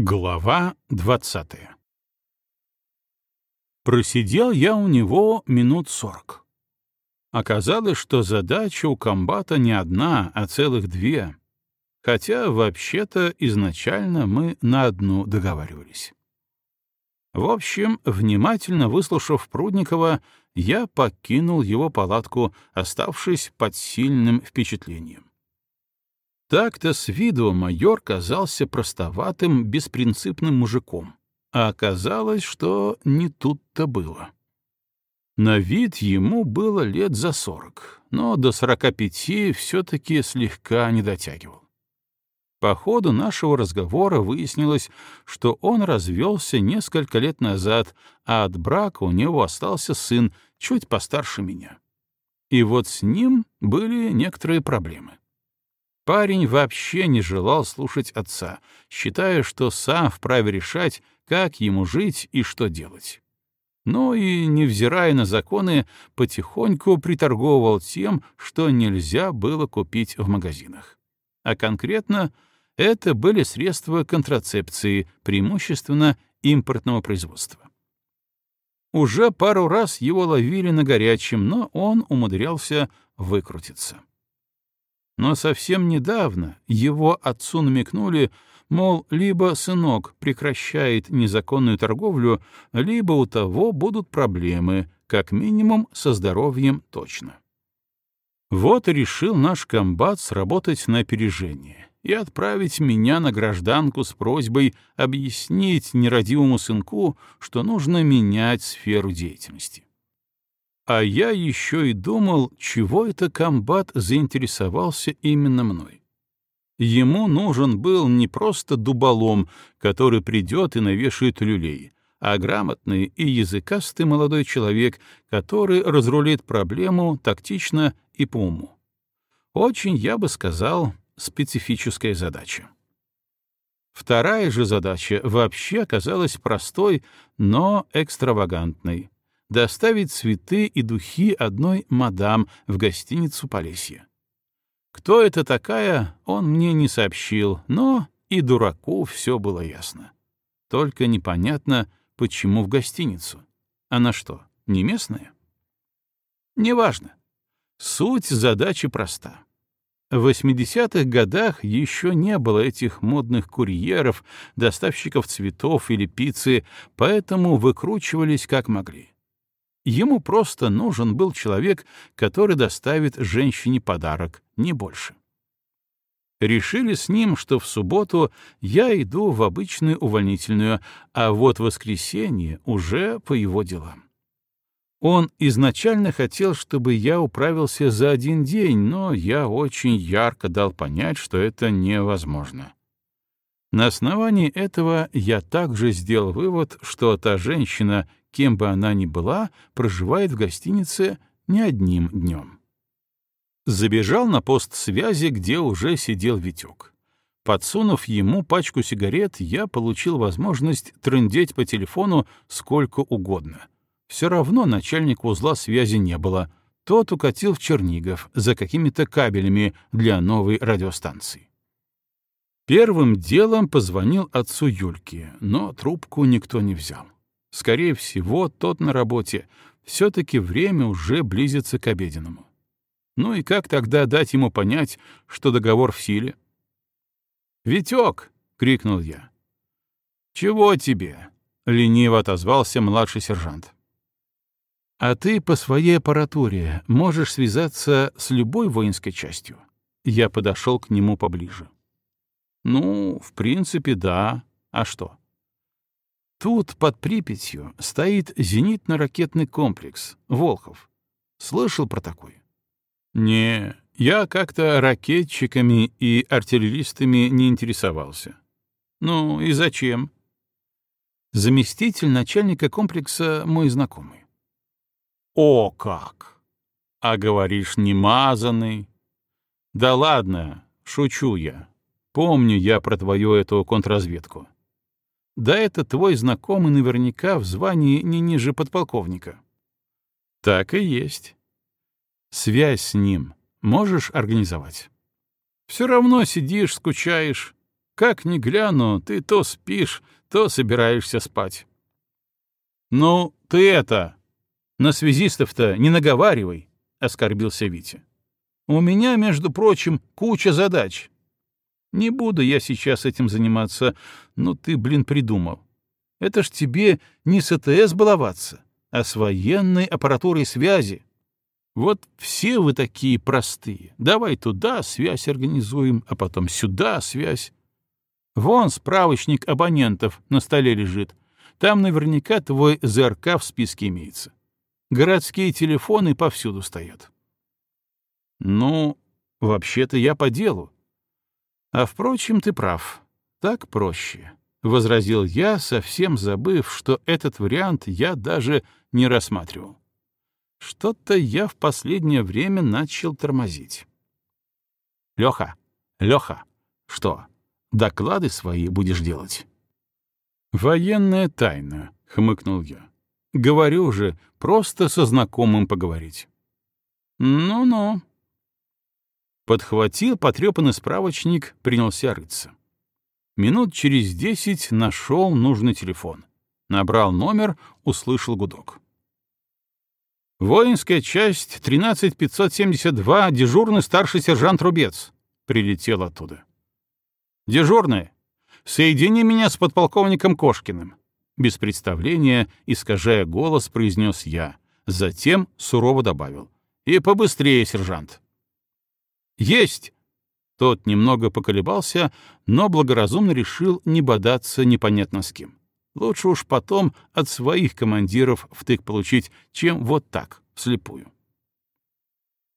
Глава двадцатая Просидел я у него минут сорок. Оказалось, что задача у комбата не одна, а целых две, хотя вообще-то изначально мы на одну договаривались. В общем, внимательно выслушав Прудникова, я покинул его палатку, оставшись под сильным впечатлением. Так-то с виду майор казался простоватым, беспринципным мужиком, а оказалось, что не тут-то было. На вид ему было лет за сорок, но до сорока пяти все-таки слегка не дотягивал. По ходу нашего разговора выяснилось, что он развелся несколько лет назад, а от брака у него остался сын, чуть постарше меня. И вот с ним были некоторые проблемы. Парень вообще не желал слушать отца, считая, что сам вправе решать, как ему жить и что делать. Но и, невзирая на законы, потихоньку приторговывал тем, что нельзя было купить в магазинах. А конкретно это были средства контрацепции, преимущественно импортного производства. Уже пару раз его ловили на горячем, но он умудрялся выкрутиться. Но совсем недавно его отцу намекнули, мол, либо сынок прекращает незаконную торговлю, либо у того будут проблемы, как минимум со здоровьем точно. Вот и решил наш комбат сработать на опережение и отправить меня на гражданку с просьбой объяснить нерадивому сынку, что нужно менять сферу деятельности. А я еще и думал, чего это комбат заинтересовался именно мной. Ему нужен был не просто дуболом, который придет и навешает люлей, а грамотный и языкастый молодой человек, который разрулит проблему тактично и по уму. Очень, я бы сказал, специфическая задача. Вторая же задача вообще оказалась простой, но экстравагантной доставить цветы и духи одной мадам в гостиницу Полесье. Кто это такая, он мне не сообщил, но и дураку все было ясно. Только непонятно, почему в гостиницу. Она что, не местная? Неважно. Суть задачи проста. В 80-х годах еще не было этих модных курьеров, доставщиков цветов или пиццы, поэтому выкручивались как могли. Ему просто нужен был человек, который доставит женщине подарок, не больше. Решили с ним, что в субботу я иду в обычную увольнительную, а вот воскресенье уже по его делам. Он изначально хотел, чтобы я управился за один день, но я очень ярко дал понять, что это невозможно. На основании этого я также сделал вывод, что та женщина, кем бы она ни была, проживает в гостинице не одним днем. Забежал на пост связи, где уже сидел Витек. Подсунув ему пачку сигарет, я получил возможность трындеть по телефону сколько угодно. Все равно начальника узла связи не было. Тот укатил в Чернигов за какими-то кабелями для новой радиостанции. Первым делом позвонил отцу Юльке, но трубку никто не взял. Скорее всего, тот на работе. Все-таки время уже близится к обеденному. Ну и как тогда дать ему понять, что договор в силе? «Витек!» — крикнул я. «Чего тебе?» — лениво отозвался младший сержант. «А ты по своей аппаратуре можешь связаться с любой воинской частью?» Я подошел к нему поближе. «Ну, в принципе, да. А что?» Тут, под Припятью, стоит зенитно-ракетный комплекс «Волхов». Слышал про такой? Не, я как-то ракетчиками и артиллеристами не интересовался. Ну и зачем? Заместитель начальника комплекса мой знакомый. О, как! А говоришь, не мазанный. Да ладно, шучу я. Помню я про твою эту контрразведку. Да это твой знакомый наверняка в звании не ниже подполковника. Так и есть. Связь с ним можешь организовать? Все равно сидишь, скучаешь. Как ни гляну, ты то спишь, то собираешься спать. «Ну, ты это, на связистов-то не наговаривай», — оскорбился Витя. «У меня, между прочим, куча задач. Не буду я сейчас этим заниматься, но ты, блин, придумал. Это ж тебе не с АТС баловаться, а с военной аппаратурой связи. Вот все вы такие простые. Давай туда связь организуем, а потом сюда связь. Вон справочник абонентов на столе лежит. Там наверняка твой ЗРК в списке имеется. Городские телефоны повсюду стоят. Ну, вообще-то я по делу. А впрочем, ты прав. Так проще. — возразил я, совсем забыв, что этот вариант я даже не рассматривал. Что-то я в последнее время начал тормозить. «Леха, Леха, что, доклады свои будешь делать?» «Военная тайна», — хмыкнул я. «Говорю же, просто со знакомым поговорить». «Ну-ну». Подхватил потрепанный справочник, принялся рыться. Минут через десять нашел нужный телефон. Набрал номер, услышал гудок. «Воинская часть 13572, дежурный старший сержант Рубец», — прилетел оттуда. «Дежурный, соедини меня с подполковником Кошкиным», — без представления, искажая голос, произнес я, затем сурово добавил. «И побыстрее, сержант». «Есть!» Тот немного поколебался, но благоразумно решил не бодаться непонятно с кем. Лучше уж потом от своих командиров втык получить, чем вот так, вслепую.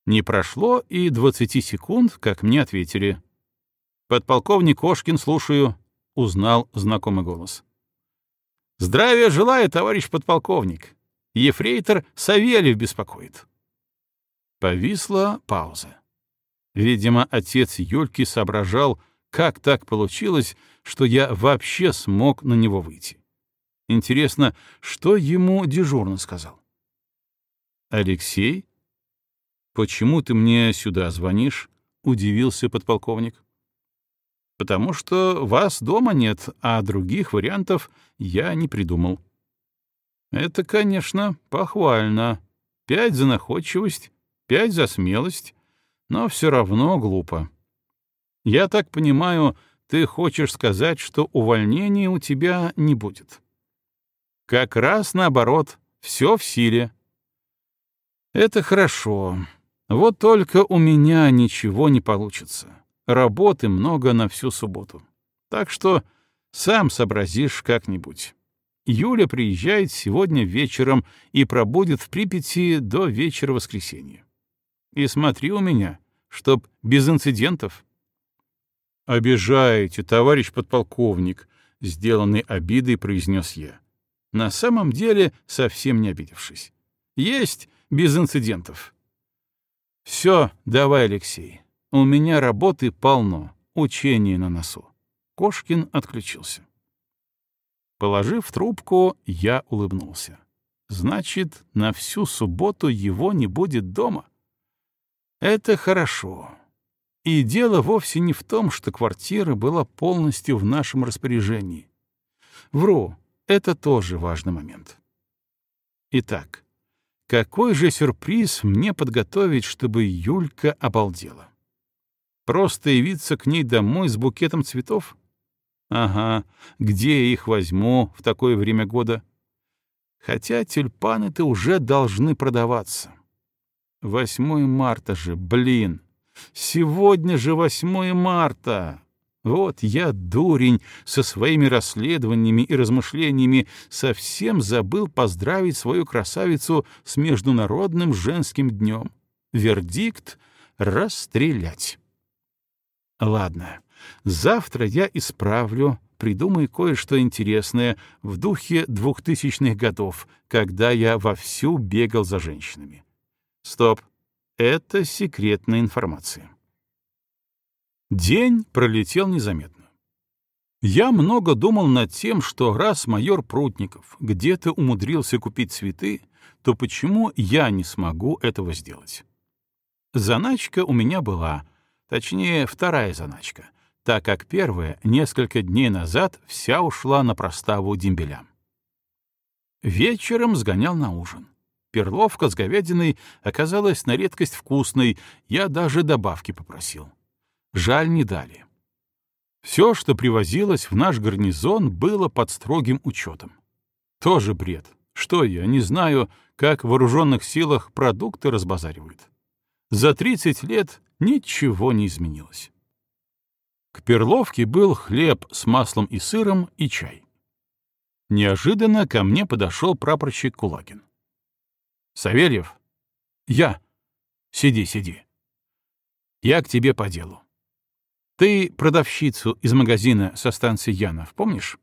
Не прошло и двадцати секунд, как мне ответили. «Подполковник Кошкин, слушаю», — узнал знакомый голос. «Здравия желаю, товарищ подполковник. Ефрейтор Савельев беспокоит». Повисла пауза. Видимо, отец Юльки соображал, как так получилось, что я вообще смог на него выйти. Интересно, что ему дежурно сказал? «Алексей? Почему ты мне сюда звонишь?» — удивился подполковник. «Потому что вас дома нет, а других вариантов я не придумал». «Это, конечно, похвально. Пять за находчивость, пять за смелость, но все равно глупо. Я так понимаю, ты хочешь сказать, что увольнения у тебя не будет. Как раз наоборот, все в силе. Это хорошо. Вот только у меня ничего не получится. Работы много на всю субботу. Так что сам сообразишь как-нибудь. Юля приезжает сегодня вечером и пробудет в Припяти до вечера воскресенья. И смотри у меня, чтоб без инцидентов. «Обижаете, товарищ подполковник», — сделанной обидой произнес я. На самом деле, совсем не обидевшись. «Есть без инцидентов». «Все, давай, Алексей. У меня работы полно, учения на носу». Кошкин отключился. Положив трубку, я улыбнулся. Значит, на всю субботу его не будет дома. Это хорошо. И дело вовсе не в том, что квартира была полностью в нашем распоряжении. Вру, это тоже важный момент. Итак, какой же сюрприз мне подготовить, чтобы Юлька обалдела? Просто явиться к ней домой с букетом цветов? Ага, где я их возьму в такое время года? Хотя тюльпаны-то уже должны продаваться. 8 марта же, блин! Сегодня же 8 марта! Вот я, дурень, со своими расследованиями и размышлениями совсем забыл поздравить свою красавицу с Международным женским днем. Вердикт — расстрелять. Ладно, завтра я исправлю, придумаю кое-что интересное в духе двухтысячных годов, когда я вовсю бегал за женщинами. Стоп. Это секретная информация. День пролетел незаметно. Я много думал над тем, что раз майор Прутников где-то умудрился купить цветы, то почему я не смогу этого сделать? Заначка у меня была, точнее, вторая заначка, так как первая несколько дней назад вся ушла на проставу дембелям. Вечером сгонял на ужин. Перловка с говядиной оказалась на редкость вкусной, я даже добавки попросил. Жаль, не дали. Все, что привозилось в наш гарнизон, было под строгим учетом. Тоже бред. Что я, не знаю, как в вооруженных силах продукты разбазаривают. За 30 лет ничего не изменилось. К перловке был хлеб с маслом и сыром и чай. Неожиданно ко мне подошел прапорщик Кулагин. «Савельев?» «Я». «Сиди, сиди. Я к тебе по делу. Ты продавщицу из магазина со станции Янов, помнишь?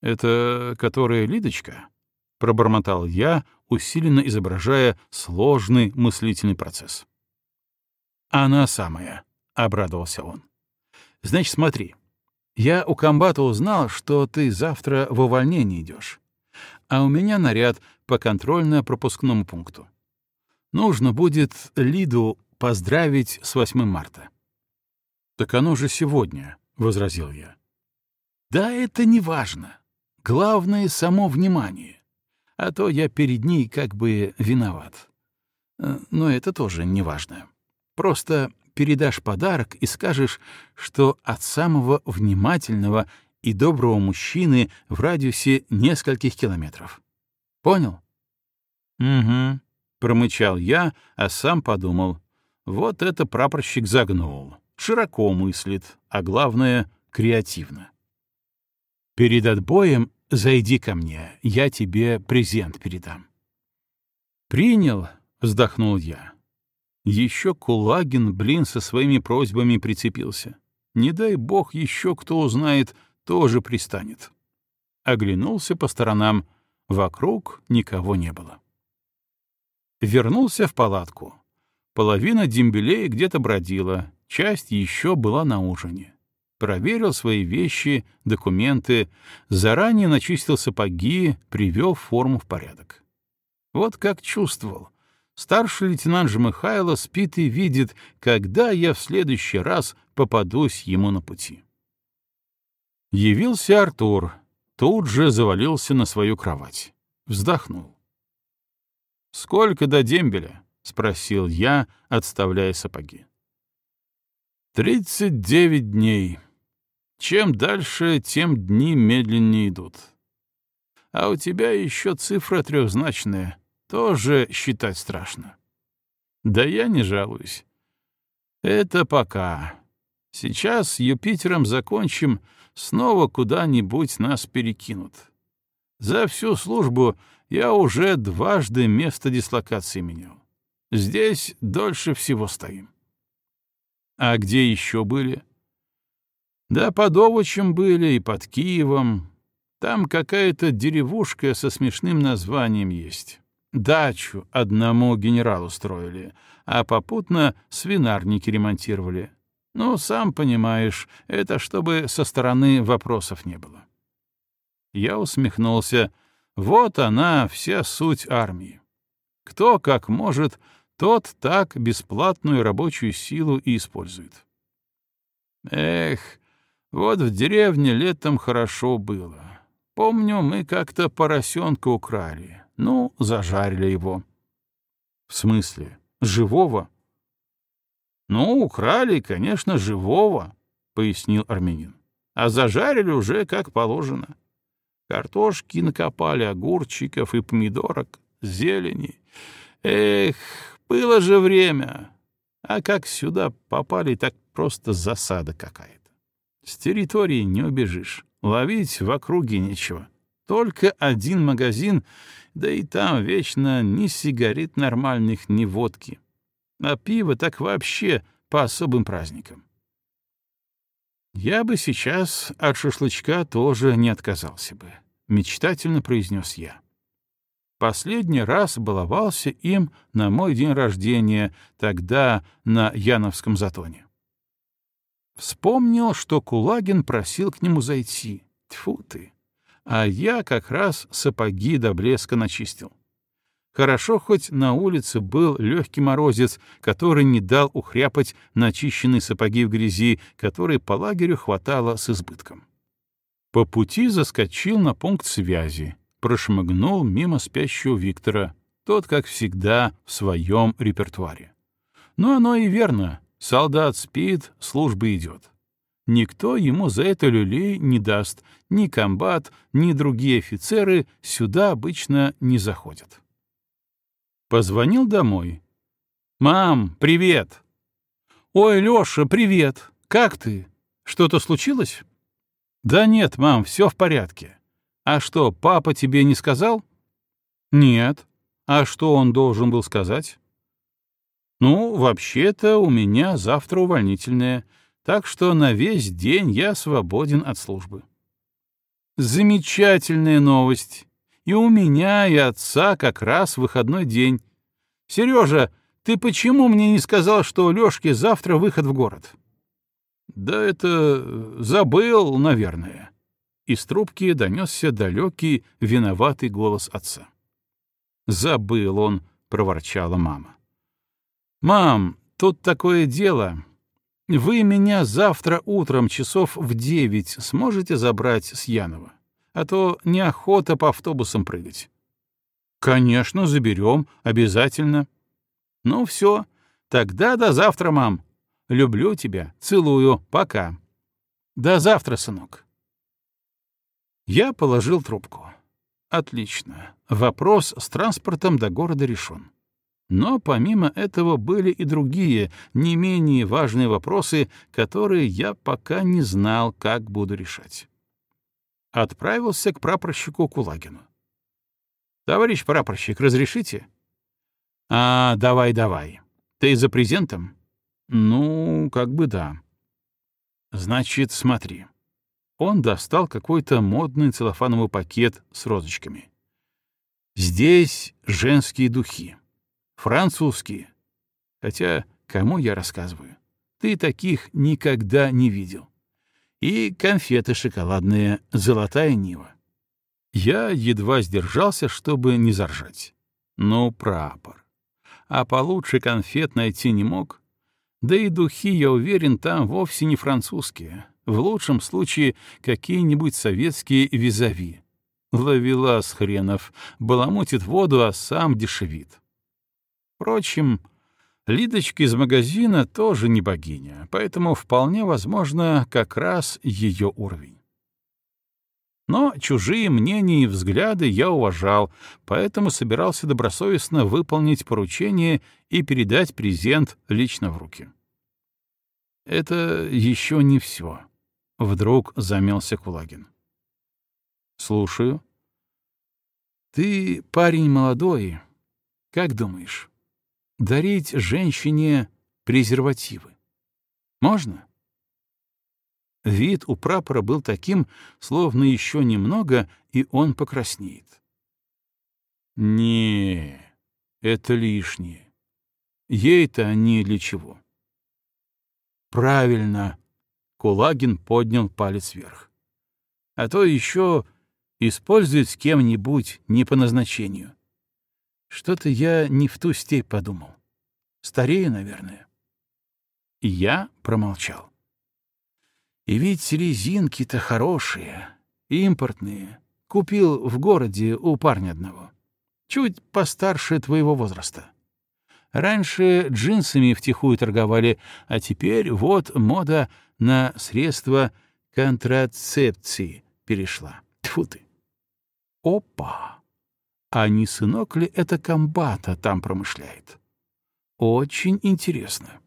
Это которая Лидочка? Пробормотал я, усиленно изображая сложный мыслительный процесс. Она самая, обрадовался он. Значит, смотри. Я у комбата узнал, что ты завтра в увольнение идешь, а у меня наряд по контрольно-пропускному пункту. Нужно будет Лиду поздравить с 8 марта. «Так оно же сегодня», — возразил я. «Да это не важно. Главное — само внимание. А то я перед ней как бы виноват. Э, но это тоже не важно. Просто передашь подарок и скажешь, что от самого внимательного и доброго мужчины в радиусе нескольких километров. Понял? Угу, промычал я, а сам подумал. Вот это прапорщик загнул широко мыслит, а главное — креативно. Перед отбоем зайди ко мне, я тебе презент передам. Принял, вздохнул я. Еще Кулагин, блин, со своими просьбами прицепился. Не дай бог еще кто узнает, тоже пристанет. Оглянулся по сторонам, вокруг никого не было. Вернулся в палатку. Половина дембелей где-то бродила, часть еще была на ужине. Проверил свои вещи, документы, заранее начистил сапоги, привел форму в порядок. Вот как чувствовал. Старший лейтенант Жмыхайло спит и видит, когда я в следующий раз попадусь ему на пути. Явился Артур, тут же завалился на свою кровать. Вздохнул. «Сколько до дембеля?» — спросил я, отставляя сапоги. Тридцать девять дней. Чем дальше, тем дни медленнее идут. А у тебя еще цифра трехзначная. Тоже считать страшно. Да я не жалуюсь. Это пока. Сейчас Юпитером закончим, снова куда-нибудь нас перекинут. За всю службу я уже дважды место дислокации менял. Здесь дольше всего стоим. А где еще были? Да под Овочем были и под Киевом. Там какая-то деревушка со смешным названием есть. Дачу одному генералу строили, а попутно свинарники ремонтировали. Ну, сам понимаешь, это чтобы со стороны вопросов не было. Я усмехнулся. Вот она, вся суть армии. Кто как может, тот так бесплатную рабочую силу и использует. Эх, вот в деревне летом хорошо было. Помню, мы как-то поросенка украли. Ну, зажарили его. В смысле? Живого? Ну, украли, конечно, живого, пояснил армянин. А зажарили уже как положено. Картошки накопали, огурчиков и помидорок, зелени. Эх, было же время. А как сюда попали, так просто засада какая-то. С территории не убежишь. Ловить в округе нечего. Только один магазин, да и там вечно ни сигарет нормальных, ни водки. А пиво так вообще по особым праздникам. Я бы сейчас от шашлычка тоже не отказался бы, — мечтательно произнес я. Последний раз баловался им на мой день рождения, тогда на Яновском затоне. Вспомнил, что Кулагин просил к нему зайти. Тьфу ты! А я как раз сапоги до блеска начистил. Хорошо, хоть на улице был легкий морозец, который не дал ухряпать начищенные сапоги в грязи, которой по лагерю хватало с избытком. По пути заскочил на пункт связи, прошмыгнул мимо спящего Виктора, тот, как всегда, в своем репертуаре. Но оно и верно, солдат спит, служба идет. Никто ему за это люлей не даст, ни комбат, ни другие офицеры сюда обычно не заходят. Позвонил домой. «Мам, привет!» «Ой, Лёша, привет! Как ты? Что-то случилось?» «Да нет, мам, все в порядке. А что, папа тебе не сказал?» «Нет. А что он должен был сказать?» «Ну, вообще-то у меня завтра увольнительное, так что на весь день я свободен от службы». «Замечательная новость. И у меня, и отца как раз выходной день. Сережа, ты почему мне не сказал, что у Лёшки завтра выход в город? Да это забыл, наверное. Из трубки донесся далекий, виноватый голос отца. Забыл он, проворчала мама. Мам, тут такое дело. Вы меня завтра утром часов в девять сможете забрать с Янова? А то неохота по автобусам прыгать. Конечно, заберем, обязательно. Ну все, тогда до завтра, мам. Люблю тебя, целую, пока. До завтра, сынок. Я положил трубку. Отлично. Вопрос с транспортом до города решен. Но помимо этого были и другие, не менее важные вопросы, которые я пока не знал, как буду решать отправился к прапорщику Кулагину. «Товарищ прапорщик, разрешите?» «А, давай, давай. Ты за презентом?» «Ну, как бы да». «Значит, смотри». Он достал какой-то модный целлофановый пакет с розочками. «Здесь женские духи. Французские. Хотя, кому я рассказываю? Ты таких никогда не видел и конфеты шоколадные «Золотая Нива». Я едва сдержался, чтобы не заржать. Ну, прапор. А получше конфет найти не мог. Да и духи, я уверен, там вовсе не французские. В лучшем случае какие-нибудь советские визави. Ловелас хренов, баламутит воду, а сам дешевит. Впрочем, Лидочка из магазина тоже не богиня, поэтому вполне возможно как раз ее уровень. Но чужие мнения и взгляды я уважал, поэтому собирался добросовестно выполнить поручение и передать презент лично в руки. Это еще не все. Вдруг замялся Кулагин. Слушаю. Ты парень молодой. Как думаешь, дарить женщине презервативы. Можно? Вид у прапора был таким, словно еще немного, и он покраснеет. Не, это лишнее. Ей-то они для чего? Правильно. Кулагин поднял палец вверх. А то еще использует с кем-нибудь не по назначению. Что-то я не в ту степь подумал. Старею, наверное. И я промолчал. И ведь резинки-то хорошие, импортные. Купил в городе у парня одного. Чуть постарше твоего возраста. Раньше джинсами втихую торговали, а теперь вот мода на средства контрацепции перешла. Тьфу ты. Опа! А не сынок ли это комбата там промышляет? Очень интересно.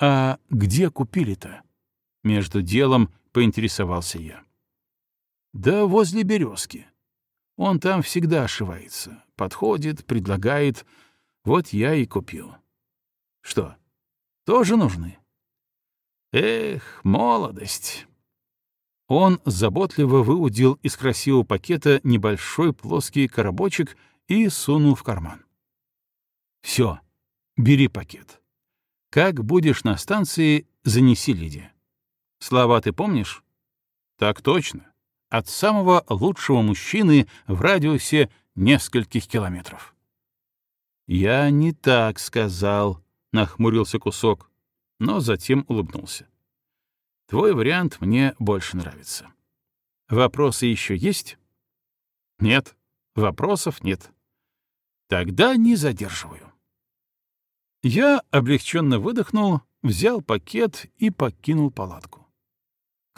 А где купили-то? Между делом поинтересовался я. Да возле березки. Он там всегда ошивается. Подходит, предлагает. Вот я и купил. Что, тоже нужны? Эх, молодость. Он заботливо выудил из красивого пакета небольшой плоский коробочек и сунул в карман. «Все, бери пакет. Как будешь на станции, занеси Лиде. Слова ты помнишь?» «Так точно. От самого лучшего мужчины в радиусе нескольких километров. «Я не так сказал», — нахмурился кусок, но затем улыбнулся. «Твой вариант мне больше нравится. Вопросы еще есть?» «Нет, вопросов нет. Тогда не задерживаю». Я облегченно выдохнул, взял пакет и покинул палатку.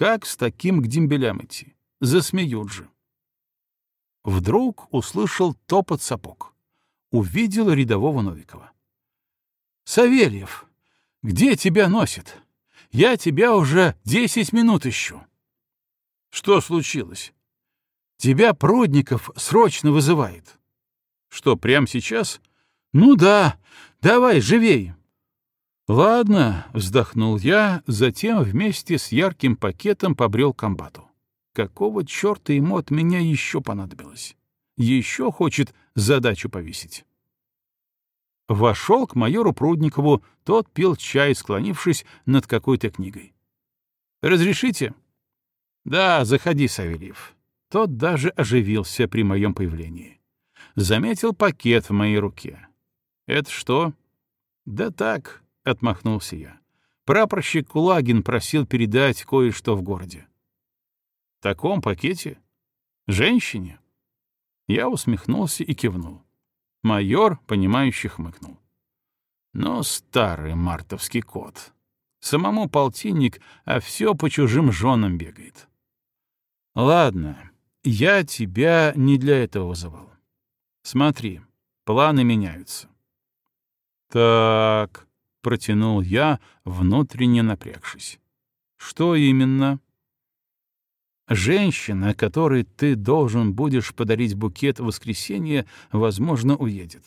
Как с таким к дембелям идти? Засмеют же. Вдруг услышал топот сапог. Увидел рядового Новикова. «Савельев, где тебя носит? Я тебя уже десять минут ищу». «Что случилось?» «Тебя Продников срочно вызывает». «Что, прямо сейчас?» «Ну да, давай, живей!» «Ладно», — вздохнул я, затем вместе с ярким пакетом побрел к комбату. Какого черта ему от меня еще понадобилось? Еще хочет задачу повесить. Вошел к майору Прудникову, тот пил чай, склонившись над какой-то книгой. «Разрешите?» «Да, заходи, Савельев». Тот даже оживился при моем появлении. Заметил пакет в моей руке. «Это что?» «Да так», — отмахнулся я. «Прапорщик Кулагин просил передать кое-что в городе». В таком пакете? Женщине? Я усмехнулся и кивнул. Майор, понимающе хмыкнул. Но старый мартовский кот. Самому полтинник, а все по чужим женам бегает. Ладно, я тебя не для этого вызывал. Смотри, планы меняются. Так, протянул я, внутренне напрягшись. Что именно? Женщина, которой ты должен будешь подарить букет в воскресенье, возможно, уедет.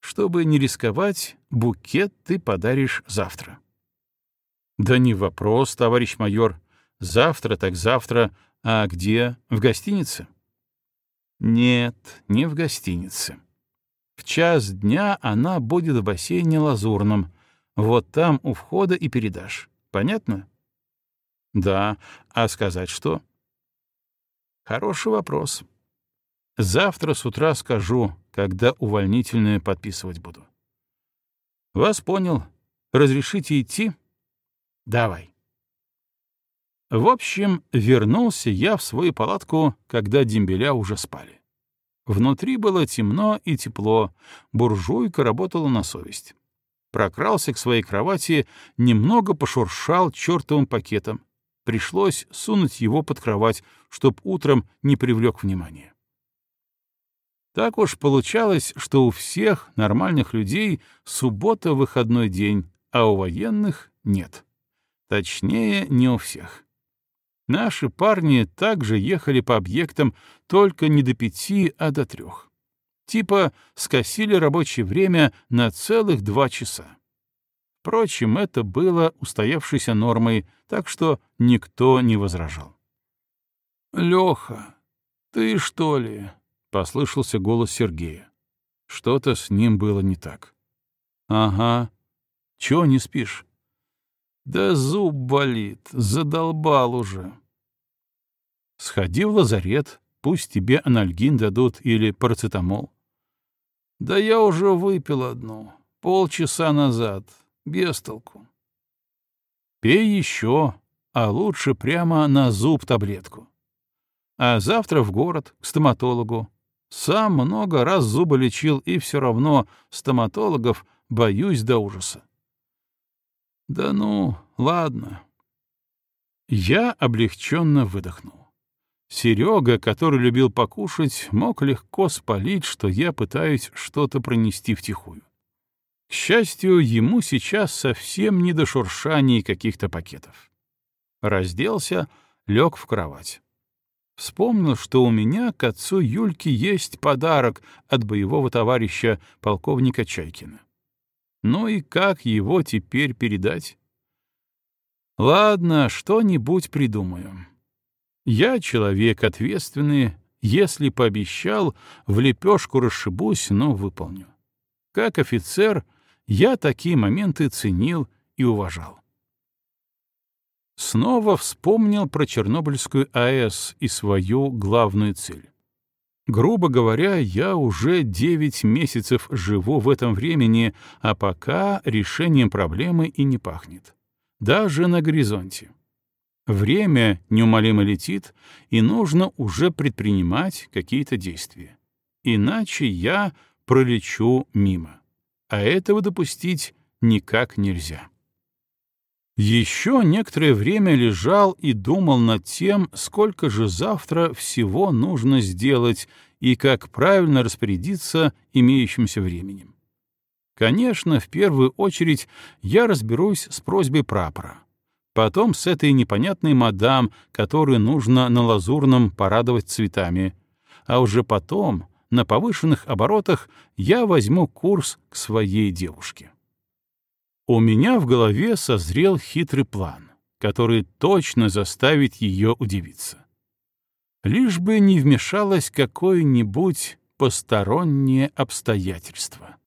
Чтобы не рисковать, букет ты подаришь завтра. Да не вопрос, товарищ майор. Завтра так завтра. А где? В гостинице? Нет, не в гостинице. В час дня она будет в бассейне Лазурном. Вот там у входа и передашь. Понятно? Да. А сказать что? Хороший вопрос. Завтра с утра скажу, когда увольнительное подписывать буду. Вас понял. Разрешите идти? Давай. В общем, вернулся я в свою палатку, когда дембеля уже спали. Внутри было темно и тепло, буржуйка работала на совесть. Прокрался к своей кровати, немного пошуршал чертовым пакетом, Пришлось сунуть его под кровать, чтоб утром не привлек внимания. Так уж получалось, что у всех нормальных людей суббота — выходной день, а у военных — нет. Точнее, не у всех. Наши парни также ехали по объектам только не до пяти, а до трех. Типа скосили рабочее время на целых два часа. Впрочем, это было устоявшейся нормой, так что никто не возражал. «Леха, ты что ли?» — послышался голос Сергея. Что-то с ним было не так. «Ага. Чего не спишь?» «Да зуб болит, задолбал уже». «Сходи в лазарет, пусть тебе анальгин дадут или парацетамол». «Да я уже выпил одну, полчаса назад, без толку. Пей еще, а лучше прямо на зуб таблетку. А завтра в город, к стоматологу. Сам много раз зубы лечил, и все равно стоматологов боюсь до ужаса. Да ну, ладно. Я облегченно выдохнул. Серега, который любил покушать, мог легко спалить, что я пытаюсь что-то пронести втихую. К счастью, ему сейчас совсем не до шуршаний каких-то пакетов. Разделся, лег в кровать. Вспомнил, что у меня к отцу Юльки есть подарок от боевого товарища полковника Чайкина. Ну и как его теперь передать? Ладно, что-нибудь придумаю. Я человек ответственный, если пообещал, в лепешку расшибусь, но выполню. Как офицер — я такие моменты ценил и уважал. Снова вспомнил про Чернобыльскую АЭС и свою главную цель. Грубо говоря, я уже девять месяцев живу в этом времени, а пока решением проблемы и не пахнет. Даже на горизонте. Время неумолимо летит, и нужно уже предпринимать какие-то действия. Иначе я пролечу мимо. А этого допустить никак нельзя. Еще некоторое время лежал и думал над тем, сколько же завтра всего нужно сделать и как правильно распорядиться имеющимся временем. Конечно, в первую очередь я разберусь с просьбой прапора. Потом с этой непонятной мадам, которую нужно на лазурном порадовать цветами. А уже потом, на повышенных оборотах, я возьму курс к своей девушке. У меня в голове созрел хитрый план, который точно заставит ее удивиться. Лишь бы не вмешалось какое-нибудь постороннее обстоятельство.